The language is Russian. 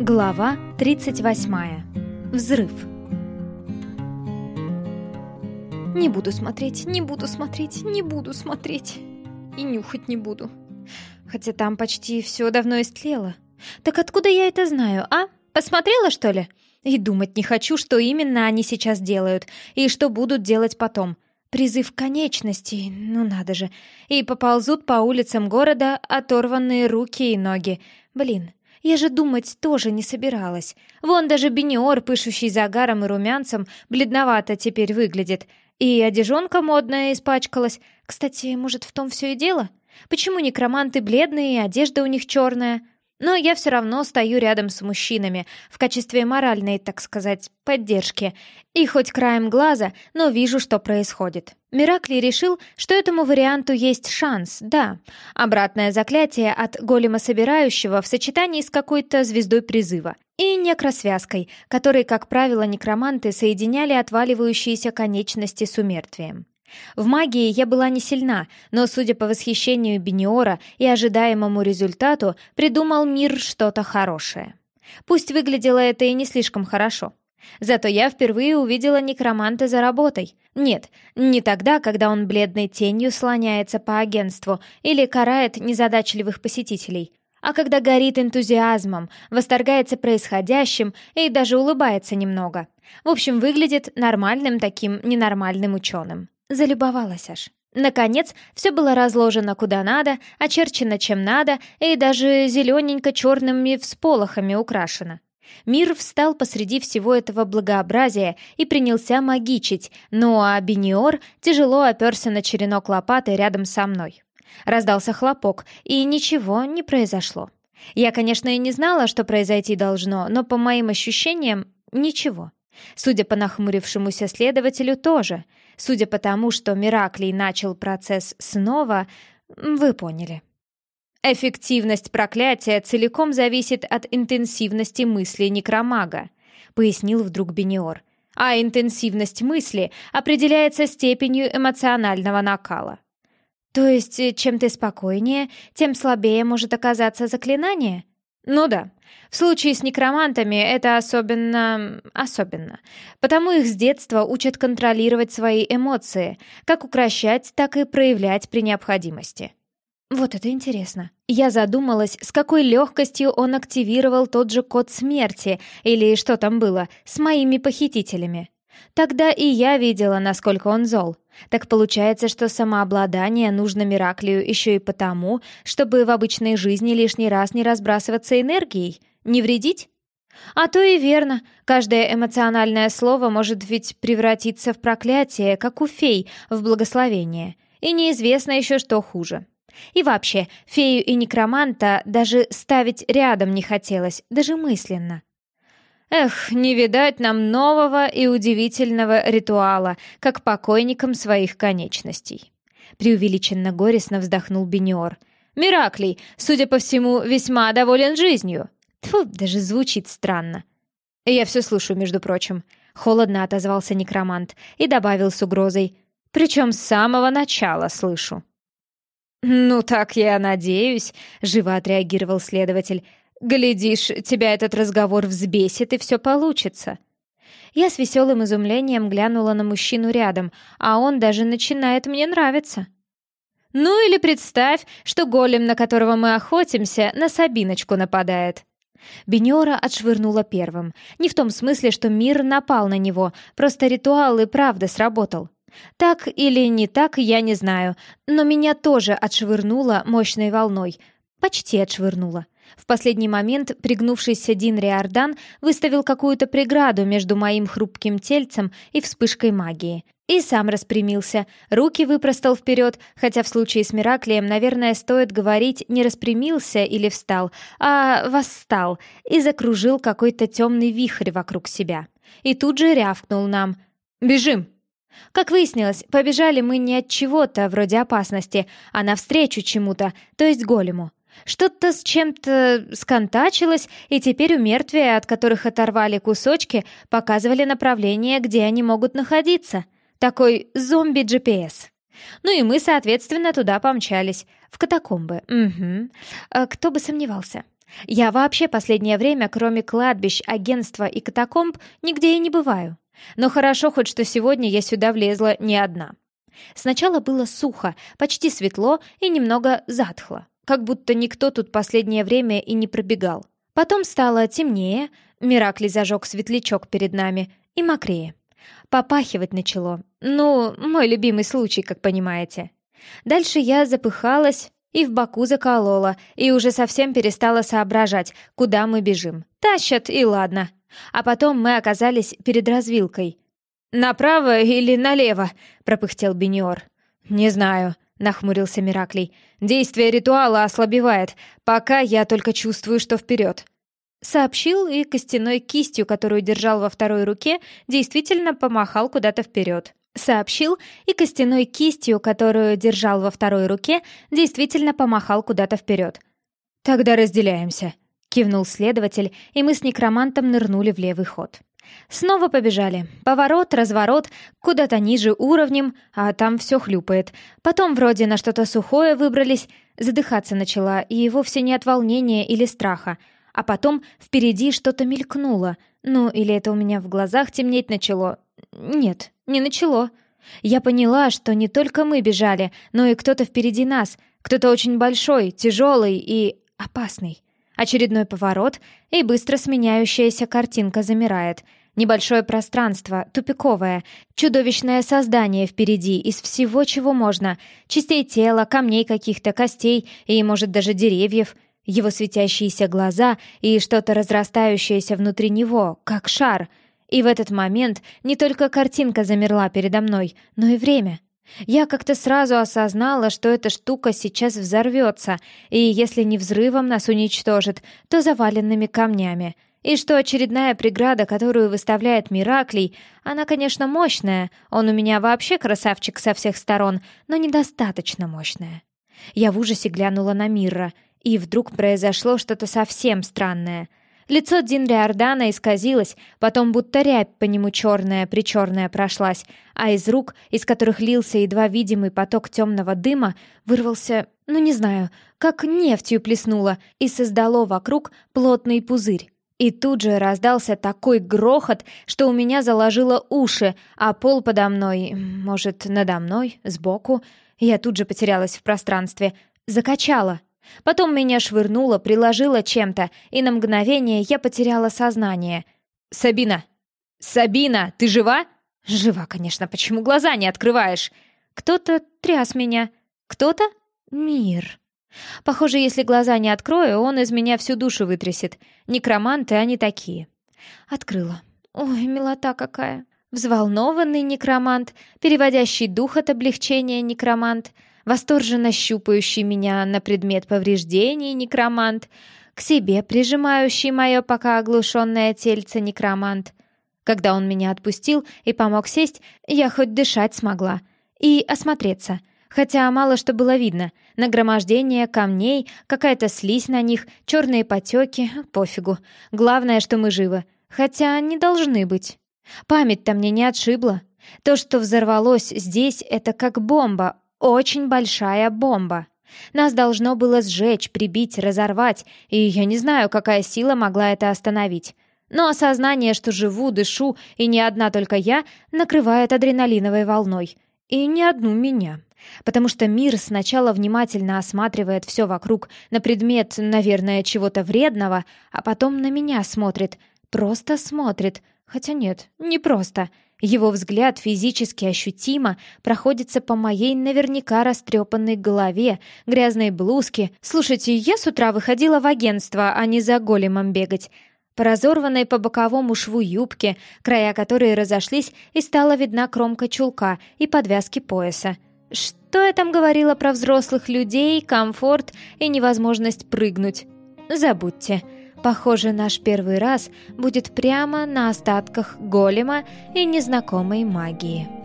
Глава 38. Взрыв. Не буду смотреть, не буду смотреть, не буду смотреть. И нюхать не буду. Хотя там почти все давно истлело. Так откуда я это знаю, а? Посмотрела, что ли? И думать не хочу, что именно они сейчас делают, и что будут делать потом. Призыв конечностей, ну надо же. И поползут по улицам города оторванные руки и ноги. Блин, я же думать тоже не собиралась. Вон даже Бениор, пышущий загаром и румянцем, бледновато теперь выглядит. И одежонка модная испачкалась. Кстати, может, в том все и дело? Почему некроманты бледные, и одежда у них черная? Но я все равно стою рядом с мужчинами, в качестве моральной, так сказать, поддержки. И хоть краем глаза, но вижу, что происходит. Миракли решил, что этому варианту есть шанс, да. Обратное заклятие от голема собирающего в сочетании с какой-то звездой призыва. И некросвязкой, которой, как правило, некроманты соединяли отваливающиеся конечности с умертвием. В магии я была не сильна, но, судя по восхищению Бениора и ожидаемому результату, придумал мир что-то хорошее. Пусть выглядело это и не слишком хорошо. Зато я впервые увидела некроманта за работой. Нет, не тогда, когда он бледной тенью слоняется по агентству или карает незадачливых посетителей, а когда горит энтузиазмом, восторгается происходящим и даже улыбается немного. В общем, выглядит нормальным таким ненормальным ученым. Залюбовалась аж. Наконец, все было разложено куда надо, очерчено чем надо и даже зелененько-черными всполохами украшено. Мир встал посреди всего этого благообразия и принялся магичить, ну а Бениор тяжело оперся на черенок лопаты рядом со мной. Раздался хлопок, и ничего не произошло. Я, конечно, и не знала, что произойти должно, но по моим ощущениям — ничего. Судя по нахмурившемуся следователю, тоже — Судя по тому, что Мираклий начал процесс снова, вы поняли. Эффективность проклятия целиком зависит от интенсивности мысли некромага, пояснил вдруг Бениор. А интенсивность мысли определяется степенью эмоционального накала. То есть, э, чем ты спокойнее, тем слабее может оказаться заклинание? Ну да. В случае с некромантами это особенно... особенно. Потому их с детства учат контролировать свои эмоции, как укращать, так и проявлять при необходимости. Вот это интересно. Я задумалась, с какой легкостью он активировал тот же код смерти, или что там было, с моими похитителями. Тогда и я видела, насколько он зол. Так получается, что самообладание нужно Мираклию еще и потому, чтобы в обычной жизни лишний раз не разбрасываться энергией, не вредить? А то и верно, каждое эмоциональное слово может ведь превратиться в проклятие, как у фей в благословение. И неизвестно еще, что хуже. И вообще, фею и некроманта даже ставить рядом не хотелось, даже мысленно. Эх, не видать нам нового и удивительного ритуала, как покойникам своих конечностей. Преувеличенно горестно вздохнул Бениор. Мираклий, судя по всему, весьма доволен жизнью. Тьфу, даже звучит странно. Я все слушаю, между прочим. Холодно отозвался некромант и добавил с угрозой. Причем с самого начала слышу. «Ну, так я надеюсь», — живо отреагировал следователь. Глядишь, тебя этот разговор взбесит, и все получится. Я с веселым изумлением глянула на мужчину рядом, а он даже начинает мне нравиться. Ну или представь, что голем, на которого мы охотимся, на Сабиночку нападает. Беньора отшвырнула первым. Не в том смысле, что мир напал на него, просто ритуал и правда сработал. Так или не так, я не знаю, но меня тоже отшвырнуло мощной волной. Почти отшвырнуло. В последний момент пригнувшийся Дин Риордан выставил какую-то преграду между моим хрупким тельцем и вспышкой магии. И сам распрямился, руки выпростал вперед, хотя в случае с Мираклием, наверное, стоит говорить не распрямился или встал, а восстал и закружил какой-то темный вихрь вокруг себя. И тут же рявкнул нам «Бежим!». Как выяснилось, побежали мы не от чего-то вроде опасности, а навстречу чему-то, то есть голему. Что-то с чем-то сконтачилось, и теперь у мертвия, от которых оторвали кусочки, показывали направление, где они могут находиться. Такой зомби-GPS. Ну и мы, соответственно, туда помчались. В катакомбы. Угу. А кто бы сомневался. Я вообще последнее время, кроме кладбищ, агентства и катакомб, нигде и не бываю. Но хорошо хоть, что сегодня я сюда влезла не одна. Сначала было сухо, почти светло и немного затхло, как будто никто тут последнее время и не пробегал. Потом стало темнее, Миракли зажег светлячок перед нами, и мокрее. Попахивать начало. Ну, мой любимый случай, как понимаете. Дальше я запыхалась и в боку заколола, и уже совсем перестала соображать, куда мы бежим. Тащат, и ладно. А потом мы оказались перед развилкой. «Направо или налево?» — пропыхтел Бениор. «Не знаю», — нахмурился Мираклий. «Действие ритуала ослабевает, пока я только чувствую, что вперед». Сообщил и костяной кистью, которую держал во второй руке, действительно помахал куда-то вперед. Сообщил и костяной кистью, которую держал во второй руке, действительно помахал куда-то вперед. «Тогда разделяемся», — кивнул следователь, и мы с некромантом нырнули в левый ход. Снова побежали. Поворот, разворот, куда-то ниже уровнем, а там все хлюпает. Потом вроде на что-то сухое выбрались. Задыхаться начала, и вовсе не от волнения или страха. А потом впереди что-то мелькнуло. Ну, или это у меня в глазах темнеть начало. Нет, не начало. Я поняла, что не только мы бежали, но и кто-то впереди нас. Кто-то очень большой, тяжелый и опасный. Очередной поворот, и быстро сменяющаяся картинка замирает. Небольшое пространство, тупиковое, чудовищное создание впереди из всего, чего можно. Частей тела, камней каких-то, костей и, может, даже деревьев. Его светящиеся глаза и что-то разрастающееся внутри него, как шар. И в этот момент не только картинка замерла передо мной, но и время — я как-то сразу осознала, что эта штука сейчас взорвется, и если не взрывом нас уничтожит, то заваленными камнями. И что очередная преграда, которую выставляет Мираклий, она, конечно, мощная, он у меня вообще красавчик со всех сторон, но недостаточно мощная. Я в ужасе глянула на Мирра, и вдруг произошло что-то совсем странное — Лицо Динри Ордана исказилось, потом будто рябь по нему черная-причерная прошлась, а из рук, из которых лился едва видимый поток темного дыма, вырвался, ну не знаю, как нефтью плеснуло, и создало вокруг плотный пузырь. И тут же раздался такой грохот, что у меня заложило уши, а пол подо мной, может, надо мной, сбоку, я тут же потерялась в пространстве, закачала — Потом меня швырнуло, приложило чем-то, и на мгновение я потеряла сознание. «Сабина! Сабина, ты жива?» «Жива, конечно, почему глаза не открываешь?» «Кто-то тряс меня. Кто-то? Мир». Похоже, если глаза не открою, он из меня всю душу вытрясет. Некроманты они такие. Открыла. Ой, милота какая. Взволнованный некромант, переводящий дух от облегчения некромант — восторженно щупающий меня на предмет повреждений некромант, к себе прижимающий мое пока оглушенное тельце некромант. Когда он меня отпустил и помог сесть, я хоть дышать смогла. И осмотреться. Хотя мало что было видно. Нагромождение камней, какая-то слизь на них, черные потеки, пофигу. Главное, что мы живы. Хотя не должны быть. Память-то мне не отшибла. То, что взорвалось здесь, это как бомба, очень большая бомба. Нас должно было сжечь, прибить, разорвать, и я не знаю, какая сила могла это остановить. Но осознание, что живу, дышу, и не одна только я, накрывает адреналиновой волной. И не одну меня. Потому что мир сначала внимательно осматривает все вокруг на предмет, наверное, чего-то вредного, а потом на меня смотрит. Просто смотрит. Хотя нет, не просто. Его взгляд физически ощутимо проходится по моей наверняка растрепанной голове, грязной блузке. Слушайте, я с утра выходила в агентство, а не за големом бегать. По разорванной по боковому шву юбки, края которой разошлись, и стала видна кромка чулка и подвязки пояса. Что я там говорила про взрослых людей, комфорт и невозможность прыгнуть? Забудьте. Похоже, наш первый раз будет прямо на остатках голема и незнакомой магии.